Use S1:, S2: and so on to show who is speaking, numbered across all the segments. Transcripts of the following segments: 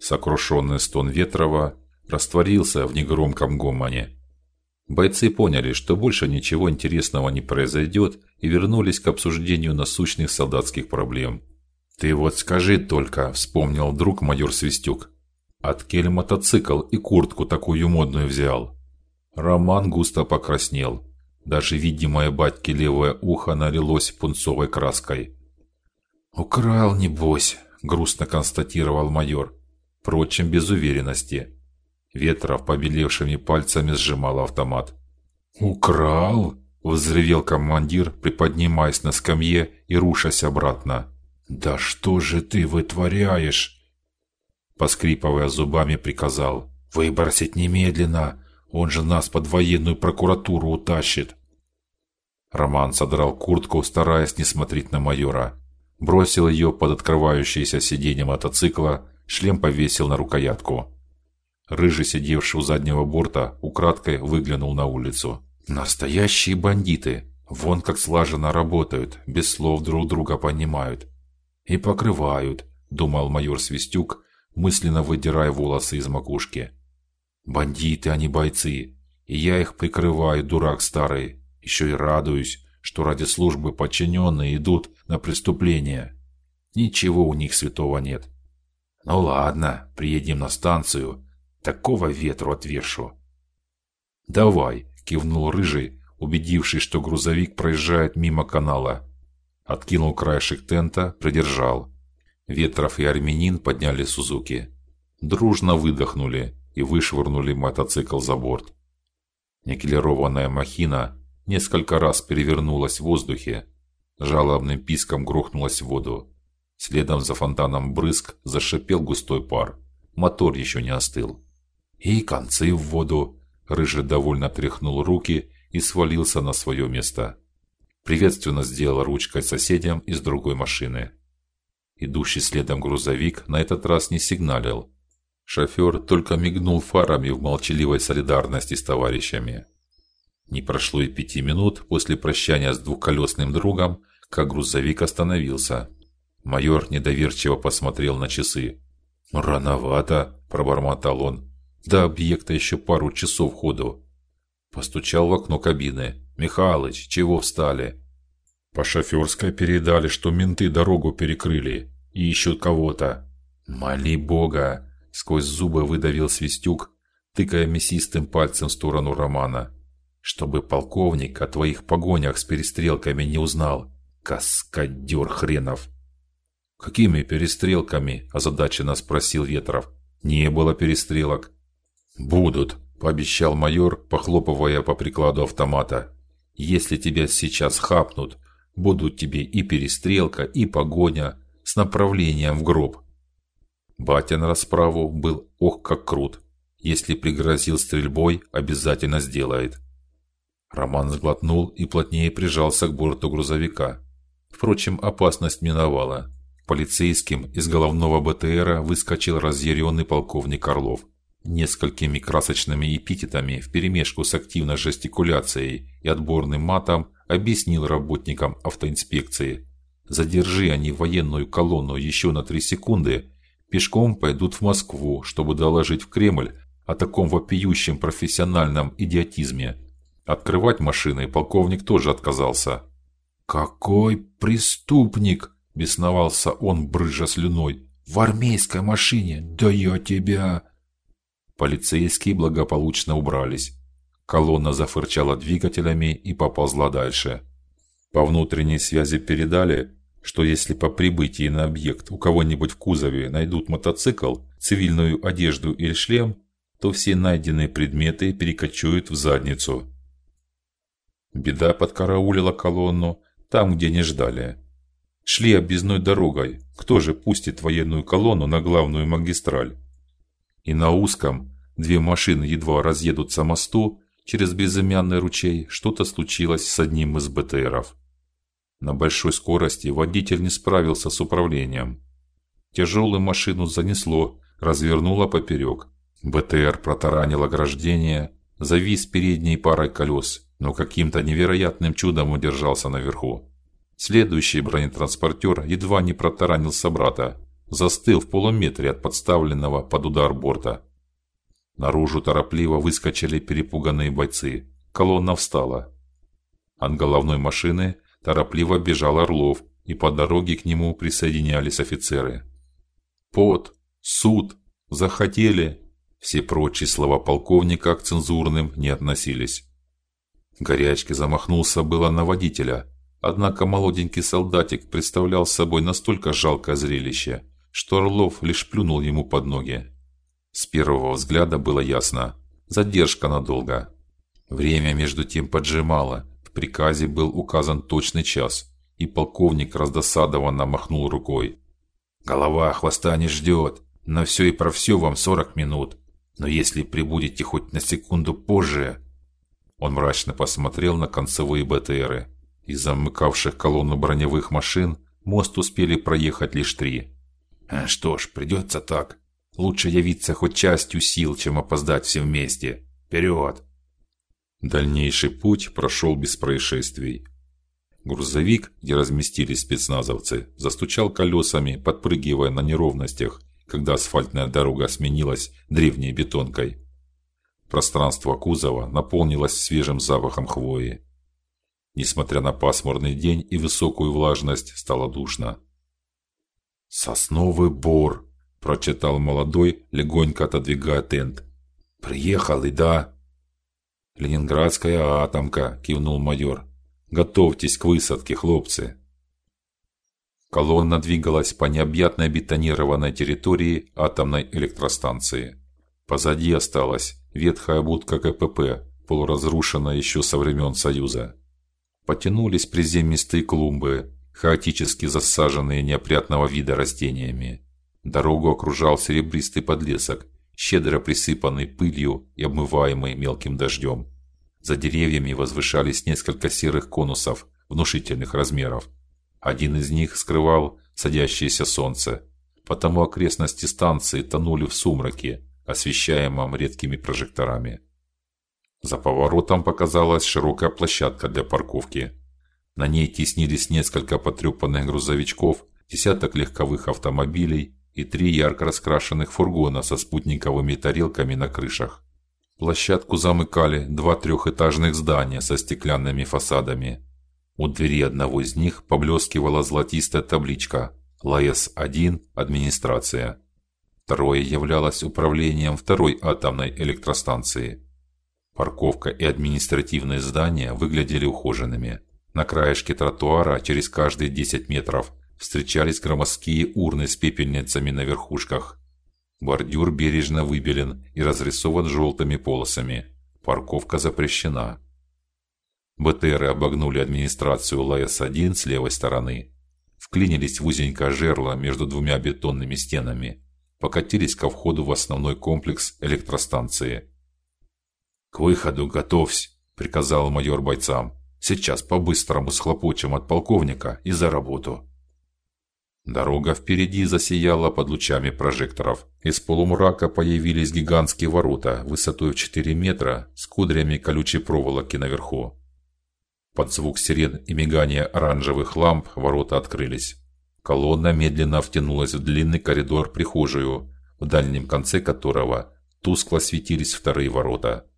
S1: Сокрушенный стон Ветрова растворился в негромком гомоне. Бойцы поняли, что больше ничего интересного не произойдет, и вернулись к обсуждению насущных солдатских проблем. Ты вот скажи только, вспомнил друг майор Свистюк. От Кель мотоцикл и куртку такую модную взял. Роман густо покраснел. Даже видимое батьке левое ухо налилось пунцовой краской. Украл небось, грустно констатировал майор, впрочем без уверенности. Ветров побелевшими пальцами сжимал автомат. Украл? взревел командир, приподнимаясь на скамье и рушась обратно. Да что же ты вытворяешь? Поскрипывая зубами, приказал: "Выбросить немедленно, он же нас под военную прокуратуру утащит". Роман содрал куртку, стараясь не смотреть на майора, бросил ее под открывающееся сиденье мотоцикла, шлем повесил на рукоятку. Рыжий, сидевший у заднего борта, украдкой выглянул на улицу. Настоящие бандиты. Вон как слаженно работают, без слов друг друга понимают и покрывают, думал майор Свистюк, мысленно выдирая волосы из макушки. Бандиты, они бойцы, и я их прикрываю, дурак старый. Еще и радуюсь, что ради службы подчиненные идут на преступление. Ничего у них святого нет. Ну ладно, приедем на станцию, Такого ветру отвешу. Давай, кивнул рыжий, убедившись, что грузовик проезжает мимо канала. Откинул краешек тента, придержал. Ветров и армянин подняли Сузуки. Дружно выдохнули и вышвырнули мотоцикл за борт. Никелированная махина несколько раз перевернулась в воздухе, жалобным писком грохнулась в воду. Следом за фонтаном брызг зашипел густой пар. Мотор еще не остыл и концы в воду. Рыжий довольно тряхнул руки и свалился на свое место. Приветственно сделал ручкой соседям из другой машины. Идущий следом грузовик на этот раз не сигналил. Шофер только мигнул фарами в молчаливой солидарности с товарищами. Не прошло и пяти минут после прощания с двухколесным другом, как грузовик остановился. Майор недоверчиво посмотрел на часы. "Рановато", пробормотал он. До объекта еще пару часов ходу. Постучал в окно кабины. Михалыч, чего встали? По шоферской передали, что менты дорогу перекрыли и ищут кого-то. Моли Бога, сквозь зубы выдавил Свистюк, тыкая мясистым пальцем в сторону Романа, чтобы полковник о твоих погонях с перестрелками не узнал. Каскадер хренов. Какими перестрелками? озадаченно спросил Ветров. Не было перестрелок. Будут, пообещал майор, похлопывая по прикладу автомата. Если тебя сейчас хапнут, будут тебе и перестрелка, и погоня с направлением в гроб. Батя на расправу был ох как крут. Если пригрозил стрельбой, обязательно сделает. Роман сглотнул и плотнее прижался к борту грузовика. Впрочем, опасность миновала. Полицейским из головного БТРа выскочил разъяренный полковник Орлов несколькими красочными эпитетами вперемешку с активной жестикуляцией и отборным матом объяснил работникам автоинспекции: задержи они военную колонну еще на три секунды, пешком пойдут в Москву, чтобы доложить в Кремль о таком вопиющем профессиональном идиотизме. Открывать машины полковник тоже отказался. Какой преступник, бесновался он, брызжа слюной. В армейской машине. Да я тебя Полицейские благополучно убрались. Колонна зафырчала двигателями и поползла дальше. По внутренней связи передали, что если по прибытии на объект у кого-нибудь в кузове найдут мотоцикл, цивильную одежду или шлем, то все найденные предметы перекочуют в задницу. Беда подкараулила колонну там, где не ждали. Шли объездной дорогой. Кто же пустит военную колонну на главную магистраль? И на узком, две машины едва разъедутся мосту через безымянный ручей, что-то случилось с одним из БТРов. На большой скорости водитель не справился с управлением. Тяжелую машину занесло, развернуло поперек. БТР протаранил ограждение, завис передней парой колес, но каким-то невероятным чудом удержался наверху. Следующий бронетранспортер едва не протаранил собрата, застыл в полуметре от подставленного под удар борта. Наружу торопливо выскочили перепуганные бойцы. Колонна встала. От головной машины торопливо бежал Орлов, и по дороге к нему присоединялись офицеры. Под, суд, захотели. Все прочие слова полковника к цензурным не относились. Горячки замахнулся было на водителя, однако молоденький солдатик представлял собой настолько жалкое зрелище, что Орлов лишь плюнул ему под ноги. С первого взгляда было ясно: задержка надолго. Время между тем поджимало. В приказе был указан точный час, и полковник раздосадованно махнул рукой. Голова хвоста не ждет. На все и про все вам сорок минут. Но если прибудете хоть на секунду позже, он мрачно посмотрел на концевые БТРы. Из замыкавших колонну броневых машин мост успели проехать лишь три. «А что ж, придется так. Лучше явиться хоть частью сил, чем опоздать все вместе. Вперед! Дальнейший путь прошел без происшествий. Грузовик, где разместились спецназовцы, застучал колесами, подпрыгивая на неровностях, когда асфальтная дорога сменилась древней бетонкой. Пространство кузова наполнилось свежим запахом хвои. Несмотря на пасмурный день и высокую влажность, стало душно. Сосновый бор, прочитал молодой, легонько отодвигая тент. Приехали, да? Ленинградская атомка, кивнул майор. Готовьтесь к высадке, хлопцы. Колонна двигалась по необъятной бетонированной территории атомной электростанции. Позади осталась ветхая будка КПП, полуразрушенная еще со времен Союза. Потянулись приземистые клумбы, хаотически засаженные неопрятного вида растениями. Дорогу окружал серебристый подлесок, щедро присыпанный пылью и обмываемый мелким дождем. За деревьями возвышались несколько серых конусов внушительных размеров. Один из них скрывал садящееся солнце, потому окрестности станции тонули в сумраке, освещаемом редкими прожекторами. За поворотом показалась широкая площадка для парковки. На ней теснились несколько потрепанных грузовичков, десяток легковых автомобилей и три ярко раскрашенных фургона со спутниковыми тарелками на крышах. Площадку замыкали два трехэтажных здания со стеклянными фасадами. У двери одного из них поблескивала золотистая табличка ЛАЭС-1 администрация. Второе являлось управлением второй атомной электростанции. Парковка и административные здания выглядели ухоженными. На краешке тротуара через каждые 10 метров встречались громоздкие урны с пепельницами на верхушках. Бордюр бережно выбелен и разрисован желтыми полосами. Парковка запрещена. БТРы обогнули администрацию ЛАЭС-1 с левой стороны, вклинились в узенькое жерло между двумя бетонными стенами покатились ко входу в основной комплекс электростанции. К выходу готовься, приказал майор бойцам. Сейчас по-быстрому схлопочем от полковника и за работу. Дорога впереди засияла под лучами прожекторов. Из полумрака появились гигантские ворота высотой в 4 метра с кудрями колючей проволоки наверху. Под звук сирен и мигание оранжевых ламп ворота открылись. Колонна медленно втянулась в длинный коридор прихожую, в дальнем конце которого тускло светились вторые ворота.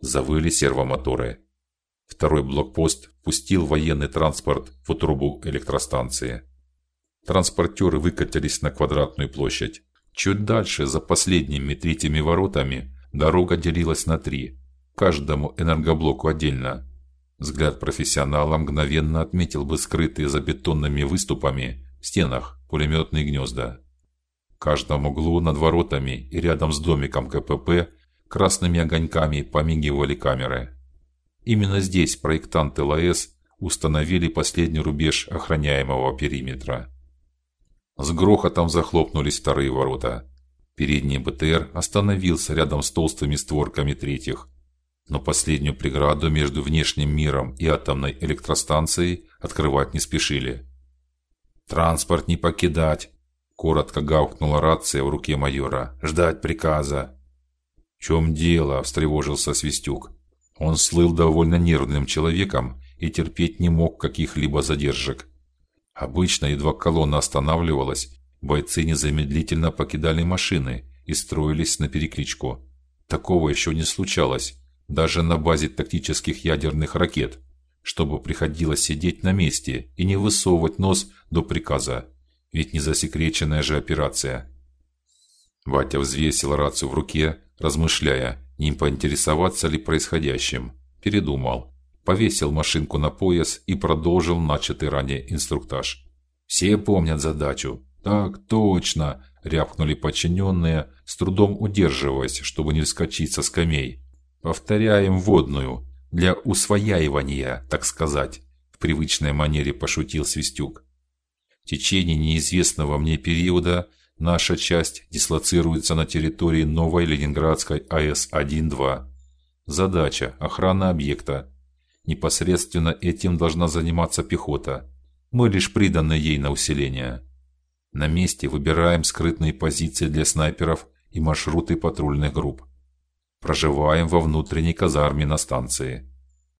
S1: Завыли сервомоторы. Второй блокпост пустил военный транспорт в трубу электростанции. Транспортеры выкатились на квадратную площадь. Чуть дальше, за последними третьими воротами, дорога делилась на три, каждому энергоблоку отдельно. Взгляд профессионала мгновенно отметил бы скрытые за бетонными выступами в стенах пулеметные гнезда. В каждом углу над воротами и рядом с домиком КПП красными огоньками помигивали камеры. Именно здесь проектанты ЛАЭС установили последний рубеж охраняемого периметра. С грохотом захлопнулись вторые ворота. Передний БТР остановился рядом с толстыми створками третьих но последнюю преграду между внешним миром и атомной электростанцией открывать не спешили. Транспорт не покидать, коротко гавкнула рация в руке майора. Ждать приказа. В чем дело? встревожился Свистюк. Он слыл довольно нервным человеком и терпеть не мог каких-либо задержек. Обычно едва колонна останавливалась, Бойцы незамедлительно покидали машины и строились на перекличку. Такого еще не случалось, даже на базе тактических ядерных ракет, чтобы приходилось сидеть на месте и не высовывать нос до приказа, ведь не засекреченная же операция. Ватя взвесил рацию в руке, размышляя, не поинтересоваться ли происходящим. Передумал, повесил машинку на пояс и продолжил начатый ранее инструктаж. Все помнят задачу. Так точно, рявкнули подчиненные, с трудом удерживаясь, чтобы не вскочить со скамей. Повторяем водную для усвояивания, так сказать, в привычной манере пошутил Свистюк. В течение неизвестного мне периода наша часть дислоцируется на территории новой Ленинградской АЭС-1-2. Задача охрана объекта. Непосредственно этим должна заниматься пехота. Мы лишь приданы ей на усиление. На месте выбираем скрытные позиции для снайперов и маршруты патрульных групп. Проживаем во внутренней казарме на станции.